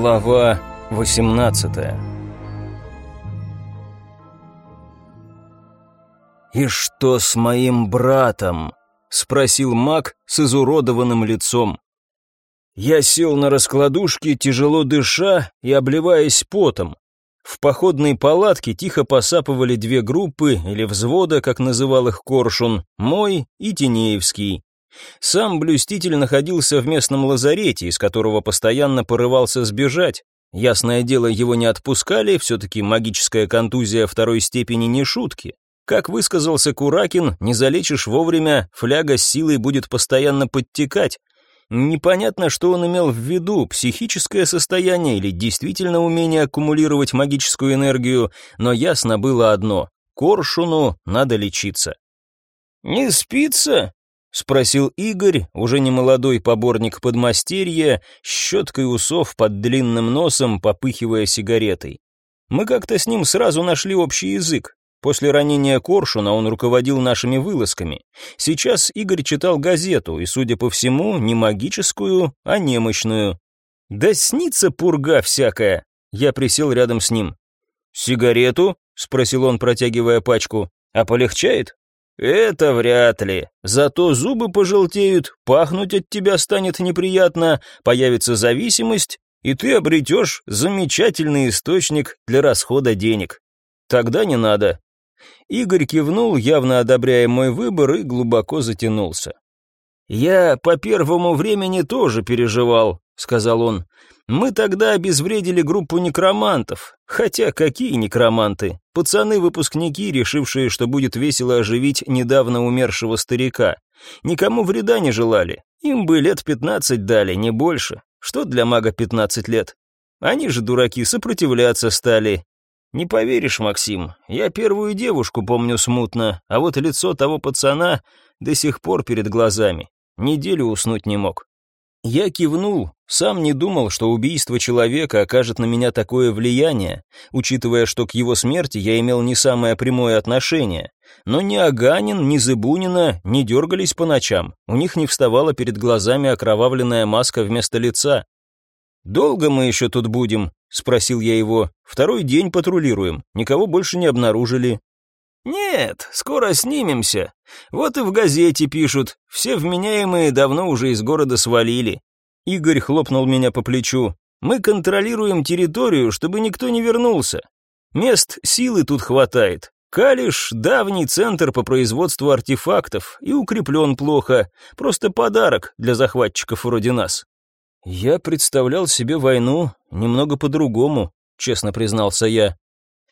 Глава 18 «И что с моим братом?» — спросил маг с изуродованным лицом. Я сел на раскладушке, тяжело дыша и обливаясь потом. В походной палатке тихо посапывали две группы, или взвода, как называл их Коршун, мой и Тинеевский. Сам блюститель находился в местном лазарете, из которого постоянно порывался сбежать. Ясное дело, его не отпускали, все-таки магическая контузия второй степени не шутки. Как высказался Куракин, не залечишь вовремя, фляга с силой будет постоянно подтекать. Непонятно, что он имел в виду, психическое состояние или действительно умение аккумулировать магическую энергию, но ясно было одно — Коршуну надо лечиться. «Не спится?» — спросил Игорь, уже не молодой поборник подмастерья, щеткой усов под длинным носом, попыхивая сигаретой. Мы как-то с ним сразу нашли общий язык. После ранения Коршуна он руководил нашими вылазками. Сейчас Игорь читал газету, и, судя по всему, не магическую, а немощную. «Да снится пурга всякая!» Я присел рядом с ним. «Сигарету?» — спросил он, протягивая пачку. «А полегчает?» «Это вряд ли. Зато зубы пожелтеют, пахнуть от тебя станет неприятно, появится зависимость, и ты обретешь замечательный источник для расхода денег. Тогда не надо». Игорь кивнул, явно одобряя мой выбор, и глубоко затянулся. «Я по первому времени тоже переживал», — сказал он. Мы тогда обезвредили группу некромантов. Хотя какие некроманты? Пацаны-выпускники, решившие, что будет весело оживить недавно умершего старика. Никому вреда не желали. Им бы лет пятнадцать дали, не больше. Что для мага пятнадцать лет? Они же, дураки, сопротивляться стали. Не поверишь, Максим, я первую девушку помню смутно, а вот лицо того пацана до сих пор перед глазами. Неделю уснуть не мог. Я кивнул, сам не думал, что убийство человека окажет на меня такое влияние, учитывая, что к его смерти я имел не самое прямое отношение. Но ни Аганин, ни Зыбунина не дергались по ночам, у них не вставала перед глазами окровавленная маска вместо лица. «Долго мы еще тут будем?» — спросил я его. «Второй день патрулируем, никого больше не обнаружили». «Нет, скоро снимемся. Вот и в газете пишут, все вменяемые давно уже из города свалили». Игорь хлопнул меня по плечу. «Мы контролируем территорию, чтобы никто не вернулся. Мест силы тут хватает. Калиш — давний центр по производству артефактов и укреплен плохо, просто подарок для захватчиков вроде нас». «Я представлял себе войну немного по-другому», — честно признался я.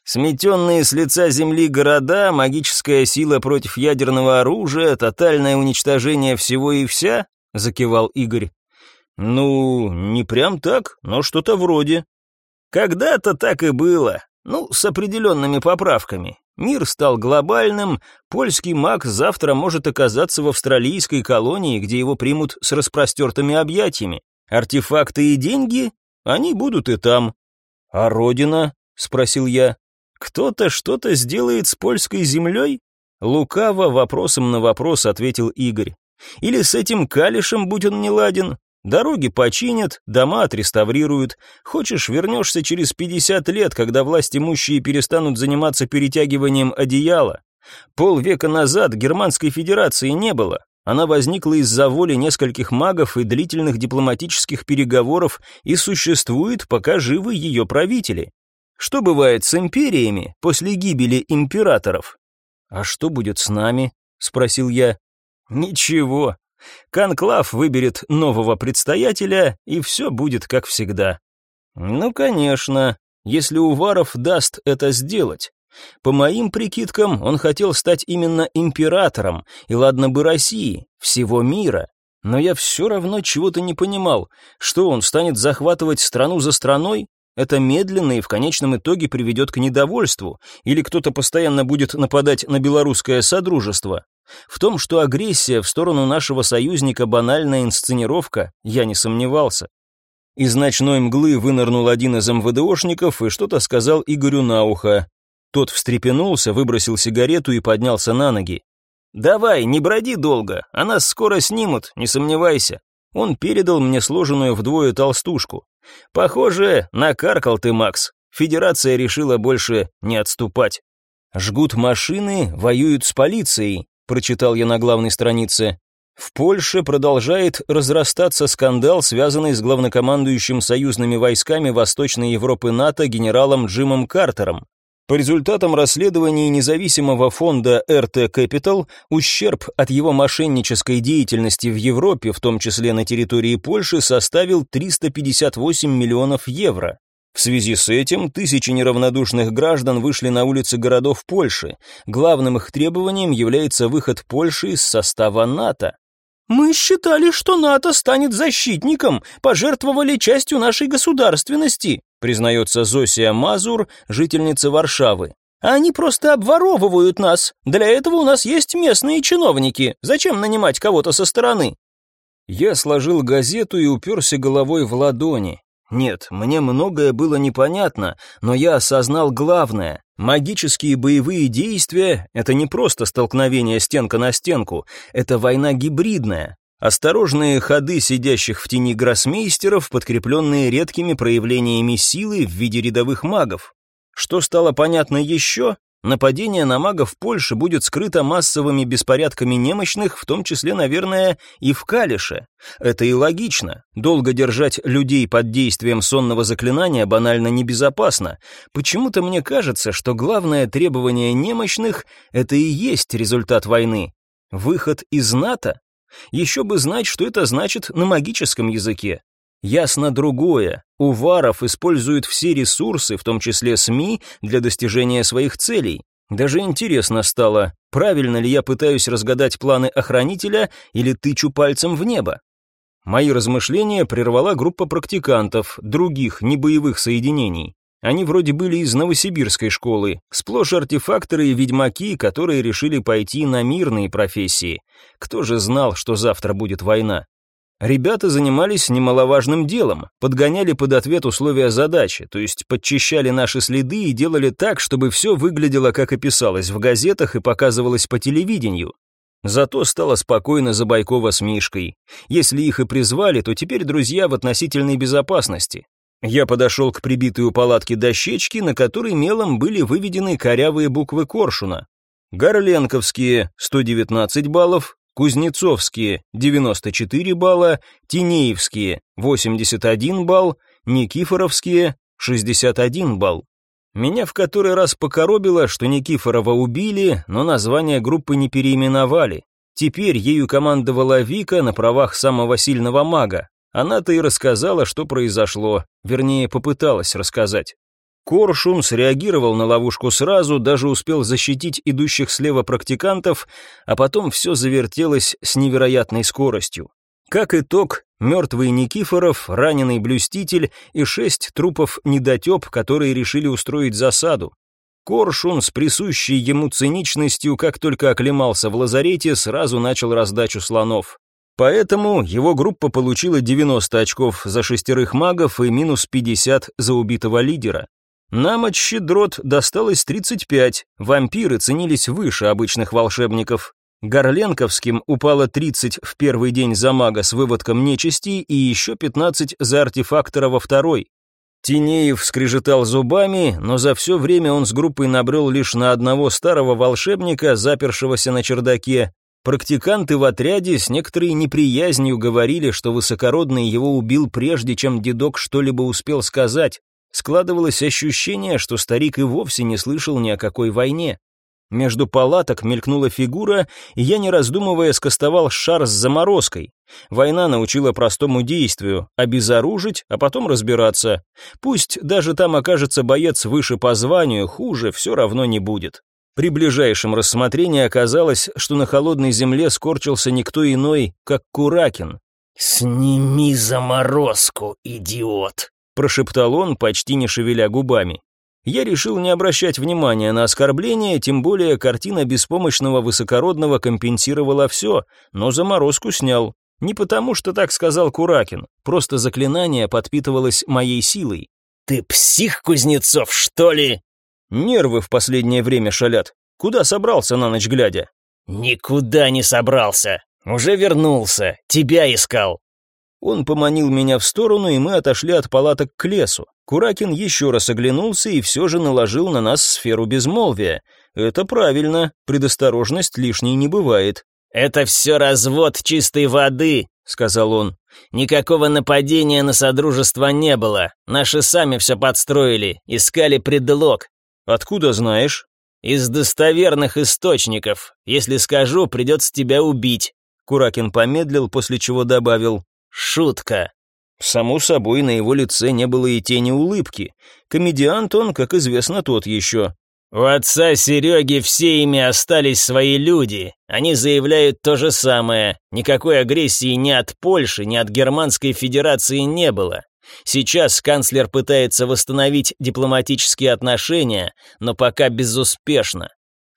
Сметенные с лица земли города, магическая сила против ядерного оружия, тотальное уничтожение всего и вся, закивал Игорь. Ну, не прям так, но что-то вроде. Когда-то так и было, ну, с определенными поправками. Мир стал глобальным, польский маг завтра может оказаться в австралийской колонии, где его примут с распростертыми объятиями. Артефакты и деньги, они будут и там. А родина? — спросил я. «Кто-то что-то сделает с польской землей?» Лукаво вопросом на вопрос ответил Игорь. «Или с этим калишем, будь он не ладен? Дороги починят, дома отреставрируют. Хочешь, вернешься через 50 лет, когда власть имущие перестанут заниматься перетягиванием одеяла. Полвека назад Германской Федерации не было. Она возникла из-за воли нескольких магов и длительных дипломатических переговоров и существует, пока живы ее правители. Что бывает с империями после гибели императоров? А что будет с нами? спросил я. Ничего. Конклав выберет нового предстоятеля, и все будет как всегда. Ну, конечно, если Уваров даст это сделать. По моим прикидкам, он хотел стать именно императором, и ладно бы России, всего мира. Но я все равно чего-то не понимал, что он станет захватывать страну за страной, это медленно и в конечном итоге приведет к недовольству, или кто-то постоянно будет нападать на белорусское содружество. В том, что агрессия в сторону нашего союзника банальная инсценировка, я не сомневался. Из ночной мглы вынырнул один из МВДОшников и что-то сказал Игорю на ухо. Тот встрепенулся, выбросил сигарету и поднялся на ноги. «Давай, не броди долго, а нас скоро снимут, не сомневайся». Он передал мне сложенную вдвое толстушку. Похоже, накаркал ты, Макс. Федерация решила больше не отступать. Жгут машины, воюют с полицией, прочитал я на главной странице. В Польше продолжает разрастаться скандал, связанный с главнокомандующим союзными войсками Восточной Европы НАТО генералом Джимом Картером. По результатам расследований независимого фонда RT Capital, ущерб от его мошеннической деятельности в Европе, в том числе на территории Польши, составил 358 миллионов евро. В связи с этим тысячи неравнодушных граждан вышли на улицы городов Польши. Главным их требованием является выход Польши из состава НАТО. «Мы считали, что НАТО станет защитником, пожертвовали частью нашей государственности», признается Зосия Мазур, жительница Варшавы. «Они просто обворовывают нас. Для этого у нас есть местные чиновники. Зачем нанимать кого-то со стороны?» Я сложил газету и уперся головой в ладони. Нет, мне многое было непонятно, но я осознал главное. Магические боевые действия — это не просто столкновение стенка на стенку, это война гибридная. Осторожные ходы сидящих в тени гроссмейстеров, подкрепленные редкими проявлениями силы в виде рядовых магов. Что стало понятно еще? Нападение на магов в Польше будет скрыто массовыми беспорядками немощных, в том числе, наверное, и в Калише. Это и логично. Долго держать людей под действием сонного заклинания банально небезопасно. Почему-то мне кажется, что главное требование немощных — это и есть результат войны. Выход из НАТО? Еще бы знать, что это значит на магическом языке. Ясно другое. Уваров используют все ресурсы, в том числе СМИ, для достижения своих целей. Даже интересно стало, правильно ли я пытаюсь разгадать планы охранителя или тычу пальцем в небо. Мои размышления прервала группа практикантов, других, небоевых соединений. Они вроде были из новосибирской школы, сплошь артефакторы и ведьмаки, которые решили пойти на мирные профессии. Кто же знал, что завтра будет война? Ребята занимались немаловажным делом, подгоняли под ответ условия задачи, то есть подчищали наши следы и делали так, чтобы все выглядело, как и писалось в газетах и показывалось по телевидению. Зато стало спокойно за Байкова с Мишкой. Если их и призвали, то теперь друзья в относительной безопасности. Я подошел к прибитой у палатки дощечке, на которой мелом были выведены корявые буквы Коршуна. Горленковские — 119 баллов, Кузнецовские – 94 балла, Тинеевские – 81 балл, Никифоровские – 61 балл. Меня в который раз покоробило, что Никифорова убили, но название группы не переименовали. Теперь ею командовала Вика на правах самого сильного мага. Она-то и рассказала, что произошло, вернее, попыталась рассказать. Коршун среагировал на ловушку сразу, даже успел защитить идущих слева практикантов, а потом все завертелось с невероятной скоростью. Как итог, мертвый Никифоров, раненый блюститель и шесть трупов недотеп, которые решили устроить засаду. Коршун с присущей ему циничностью, как только оклемался в лазарете, сразу начал раздачу слонов. Поэтому его группа получила 90 очков за шестерых магов и минус 50 за убитого лидера. Нам от щедрот досталось 35, вампиры ценились выше обычных волшебников. Горленковским упало 30 в первый день за мага с выводком нечисти и еще 15 за артефактора во второй. Тинеев скрежетал зубами, но за все время он с группой набрел лишь на одного старого волшебника, запершегося на чердаке. Практиканты в отряде с некоторой неприязнью говорили, что высокородный его убил прежде, чем дедок что-либо успел сказать. Складывалось ощущение, что старик и вовсе не слышал ни о какой войне. Между палаток мелькнула фигура, и я, не раздумывая, скостовал шар с заморозкой. Война научила простому действию — обезоружить, а потом разбираться. Пусть даже там окажется боец выше по званию, хуже все равно не будет. При ближайшем рассмотрении оказалось, что на холодной земле скорчился никто иной, как Куракин. «Сними заморозку, идиот!» Прошептал он, почти не шевеля губами. Я решил не обращать внимания на оскорбление, тем более картина беспомощного высокородного компенсировала все, но заморозку снял. Не потому, что так сказал Куракин, просто заклинание подпитывалось моей силой. «Ты псих, Кузнецов, что ли?» Нервы в последнее время шалят. Куда собрался на ночь глядя? «Никуда не собрался. Уже вернулся. Тебя искал. Он поманил меня в сторону, и мы отошли от палаток к лесу. Куракин еще раз оглянулся и все же наложил на нас сферу безмолвия. Это правильно, предосторожность лишней не бывает. «Это все развод чистой воды», — сказал он. «Никакого нападения на Содружество не было. Наши сами все подстроили, искали предлог». «Откуда знаешь?» «Из достоверных источников. Если скажу, придется тебя убить». Куракин помедлил, после чего добавил. «Шутка». Само собой, на его лице не было и тени улыбки. Комедиант он, как известно, тот еще. «У отца Сереги все ими остались свои люди. Они заявляют то же самое. Никакой агрессии ни от Польши, ни от Германской Федерации не было. Сейчас канцлер пытается восстановить дипломатические отношения, но пока безуспешно.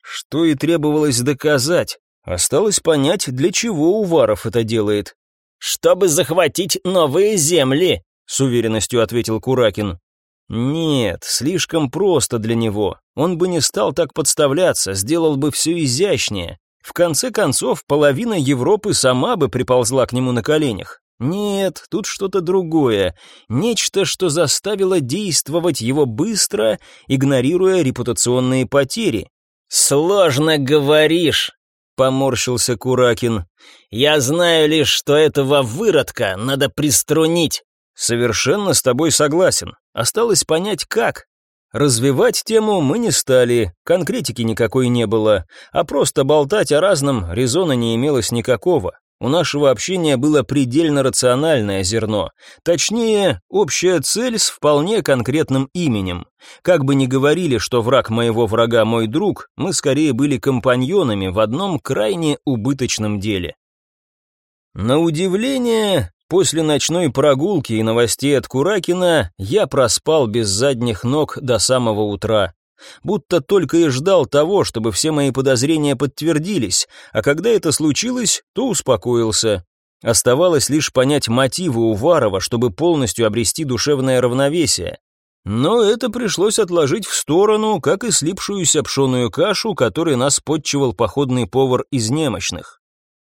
Что и требовалось доказать. Осталось понять, для чего Уваров это делает. «Чтобы захватить новые земли», — с уверенностью ответил Куракин. «Нет, слишком просто для него. Он бы не стал так подставляться, сделал бы все изящнее. В конце концов, половина Европы сама бы приползла к нему на коленях. Нет, тут что-то другое. Нечто, что заставило действовать его быстро, игнорируя репутационные потери. «Сложно говоришь», — поморщился Куракин. «Я знаю лишь, что этого выродка надо приструнить». «Совершенно с тобой согласен. Осталось понять, как. Развивать тему мы не стали, конкретики никакой не было, а просто болтать о разном резона не имелось никакого. У нашего общения было предельно рациональное зерно, точнее, общая цель с вполне конкретным именем. Как бы ни говорили, что враг моего врага мой друг, мы скорее были компаньонами в одном крайне убыточном деле. На удивление, после ночной прогулки и новостей от Куракина я проспал без задних ног до самого утра будто только и ждал того, чтобы все мои подозрения подтвердились, а когда это случилось, то успокоился. Оставалось лишь понять мотивы Уварова, чтобы полностью обрести душевное равновесие. Но это пришлось отложить в сторону, как и слипшуюся пшеную кашу, которой нас подчивал походный повар из немощных.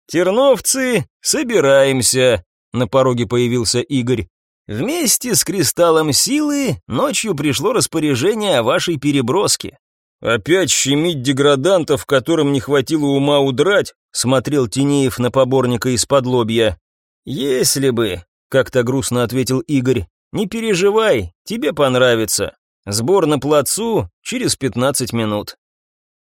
«Терновцы, собираемся!» На пороге появился Игорь. Вместе с кристаллом силы ночью пришло распоряжение о вашей переброске. Опять щемить деградантов, которым не хватило ума удрать, смотрел Тинеев на поборника из-под лобья. Если бы, как-то грустно ответил Игорь, не переживай, тебе понравится. Сбор на плацу через 15 минут.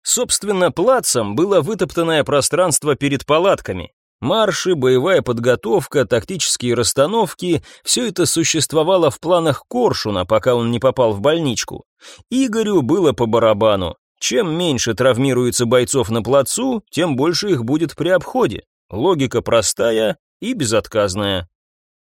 Собственно, плацем было вытоптанное пространство перед палатками. Марши, боевая подготовка, тактические расстановки – все это существовало в планах Коршуна, пока он не попал в больничку. Игорю было по барабану. Чем меньше травмируется бойцов на плацу, тем больше их будет при обходе. Логика простая и безотказная.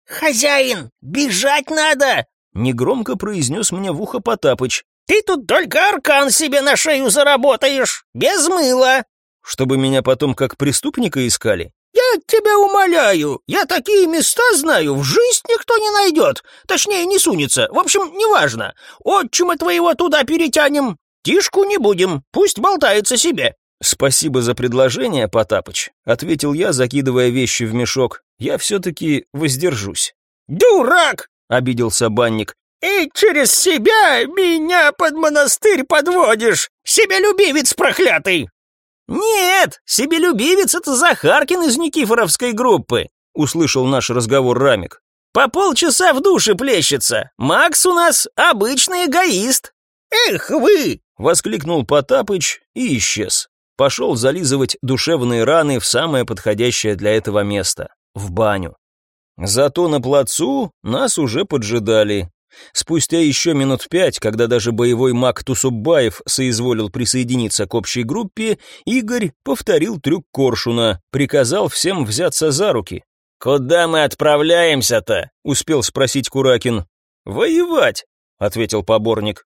«Хозяин, бежать надо!» — негромко произнес мне в ухо Потапыч. «Ты тут только аркан себе на шею заработаешь, без мыла!» «Чтобы меня потом как преступника искали?» «Я тебя умоляю, я такие места знаю, в жизнь никто не найдет, точнее не сунется, в общем, неважно. Отчима твоего туда перетянем, тишку не будем, пусть болтается себе». «Спасибо за предложение, Потапыч», — ответил я, закидывая вещи в мешок. «Я все-таки воздержусь». «Дурак!» — обиделся банник. «И через себя меня под монастырь подводишь, себялюбивец проклятый!» «Нет, себелюбивец — это Захаркин из Никифоровской группы», — услышал наш разговор Рамик. «По полчаса в душе плещется. Макс у нас обычный эгоист». «Эх вы!» — воскликнул Потапыч и исчез. Пошел зализывать душевные раны в самое подходящее для этого место — в баню. Зато на плацу нас уже поджидали. Спустя еще минут пять, когда даже боевой маг Тусубаев соизволил присоединиться к общей группе, Игорь повторил трюк Коршуна, приказал всем взяться за руки. «Куда мы отправляемся-то?» — успел спросить Куракин. «Воевать», — ответил поборник.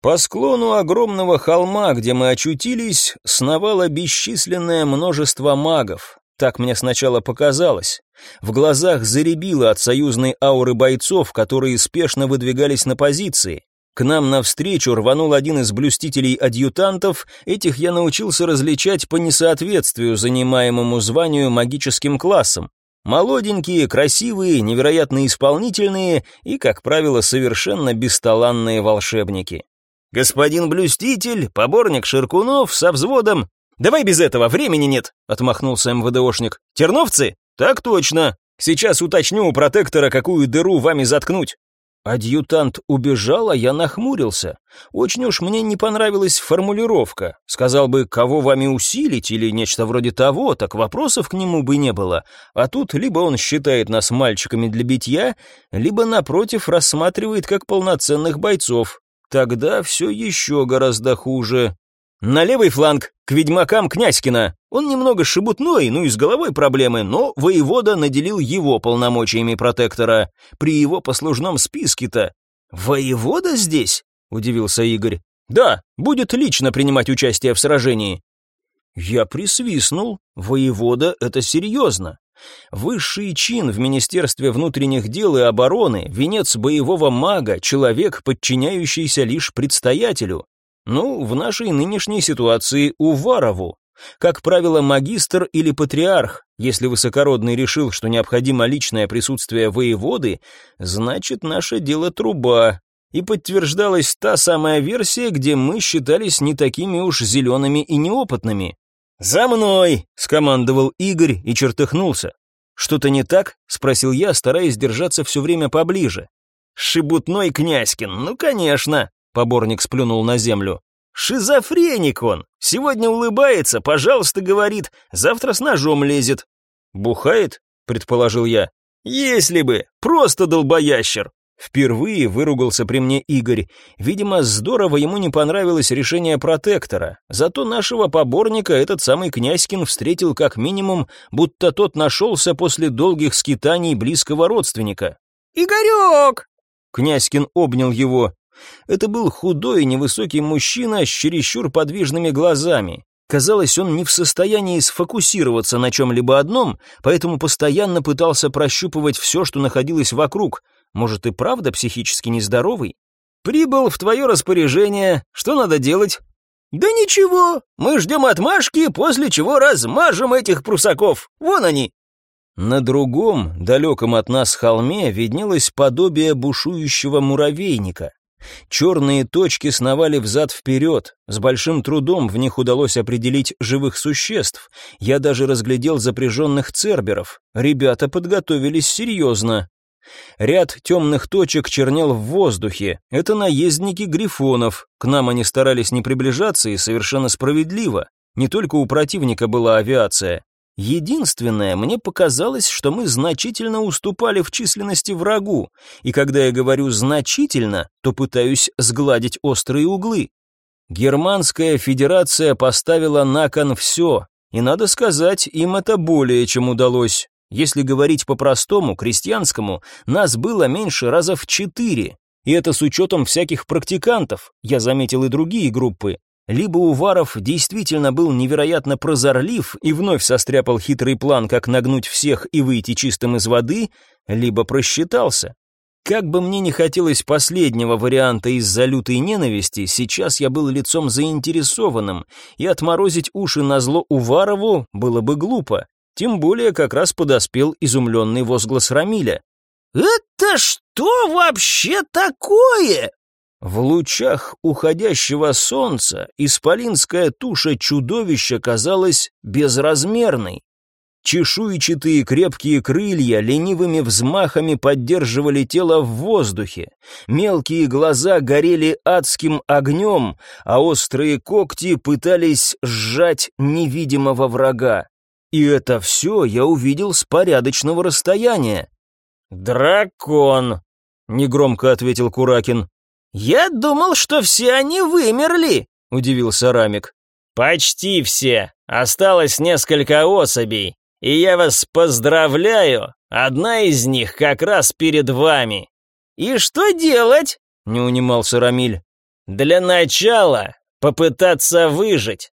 По склону огромного холма, где мы очутились, сновало бесчисленное множество магов. Так мне сначала показалось. В глазах заребило от союзной ауры бойцов, которые спешно выдвигались на позиции. К нам навстречу рванул один из блюстителей-адъютантов, этих я научился различать по несоответствию занимаемому званию магическим классом. Молоденькие, красивые, невероятно исполнительные и, как правило, совершенно бесталанные волшебники. «Господин Блюститель, поборник Ширкунов со взводом...» «Давай без этого, времени нет», — отмахнулся МВДОшник. «Терновцы?» «Так точно. Сейчас уточню у протектора, какую дыру вами заткнуть». Адъютант убежал, а я нахмурился. Очень уж мне не понравилась формулировка. Сказал бы, кого вами усилить или нечто вроде того, так вопросов к нему бы не было. А тут либо он считает нас мальчиками для битья, либо, напротив, рассматривает как полноценных бойцов. Тогда все еще гораздо хуже. На левый фланг, к ведьмакам Князькина. Он немного шебутной, ну и с головой проблемы, но воевода наделил его полномочиями протектора. При его послужном списке-то... «Воевода здесь?» — удивился Игорь. «Да, будет лично принимать участие в сражении». Я присвистнул. Воевода — это серьезно. Высший чин в Министерстве внутренних дел и обороны, венец боевого мага, человек, подчиняющийся лишь предстоятелю. Ну, в нашей нынешней ситуации Уварову. Как правило, магистр или патриарх. Если высокородный решил, что необходимо личное присутствие воеводы, значит, наше дело труба. И подтверждалась та самая версия, где мы считались не такими уж зелеными и неопытными. «За мной!» — скомандовал Игорь и чертыхнулся. «Что-то не так?» — спросил я, стараясь держаться все время поближе. «Шебутной Князькин, ну, конечно!» Поборник сплюнул на землю. «Шизофреник он! Сегодня улыбается, пожалуйста, говорит, завтра с ножом лезет». «Бухает?» — предположил я. «Если бы! Просто долбоящер!» Впервые выругался при мне Игорь. Видимо, здорово ему не понравилось решение протектора. Зато нашего поборника этот самый Князькин встретил как минимум, будто тот нашелся после долгих скитаний близкого родственника. «Игорек!» Князькин обнял его. Это был худой и невысокий мужчина с чересчур подвижными глазами. Казалось, он не в состоянии сфокусироваться на чем-либо одном, поэтому постоянно пытался прощупывать все, что находилось вокруг. Может, и правда психически нездоровый? «Прибыл в твое распоряжение. Что надо делать?» «Да ничего, мы ждем отмашки, после чего размажем этих прусаков. Вон они!» На другом, далеком от нас холме, виднелось подобие бушующего муравейника. Черные точки сновали взад-вперед, с большим трудом в них удалось определить живых существ. Я даже разглядел запряженных церберов. Ребята подготовились серьезно. Ряд темных точек чернел в воздухе. Это наездники грифонов. К нам они старались не приближаться и совершенно справедливо. Не только у противника была авиация. Единственное, мне показалось, что мы значительно уступали в численности врагу, и когда я говорю «значительно», то пытаюсь сгладить острые углы. Германская федерация поставила на кон все, и, надо сказать, им это более чем удалось. Если говорить по-простому, крестьянскому, нас было меньше раза в четыре, и это с учетом всяких практикантов, я заметил и другие группы, либо Уваров действительно был невероятно прозорлив и вновь состряпал хитрый план, как нагнуть всех и выйти чистым из воды, либо просчитался. Как бы мне не хотелось последнего варианта из-за лютой ненависти, сейчас я был лицом заинтересованным, и отморозить уши на зло Уварову было бы глупо. Тем более как раз подоспел изумленный возглас Рамиля. «Это что вообще такое?» В лучах уходящего солнца исполинская туша чудовища казалась безразмерной. Чешуйчатые крепкие крылья ленивыми взмахами поддерживали тело в воздухе, мелкие глаза горели адским огнем, а острые когти пытались сжать невидимого врага. И это все я увидел с порядочного расстояния. «Дракон», — негромко ответил Куракин. «Я думал, что все они вымерли», — удивился Рамик. «Почти все. Осталось несколько особей. И я вас поздравляю. Одна из них как раз перед вами». «И что делать?» — не унимался Рамиль. «Для начала попытаться выжить.